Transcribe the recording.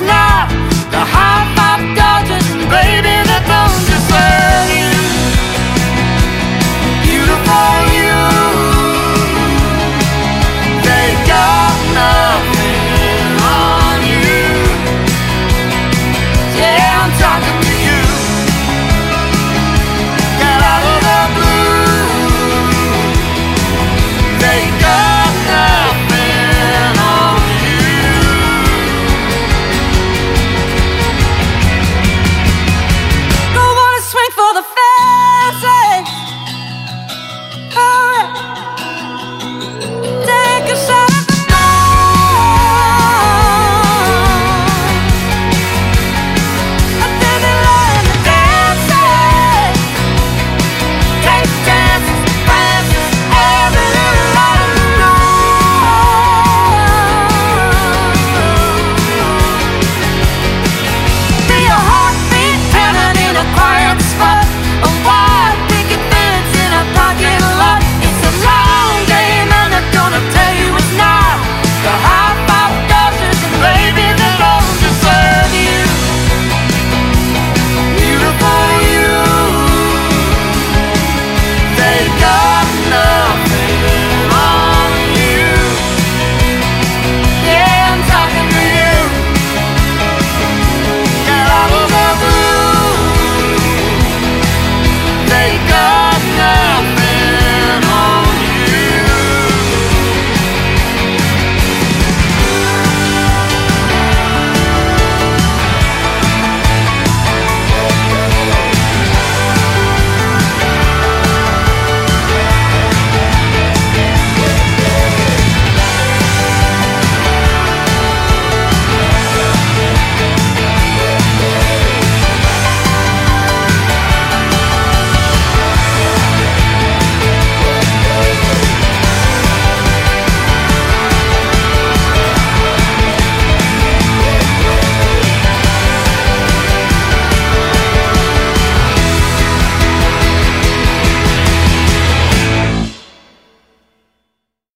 now. The high five dodges, baby.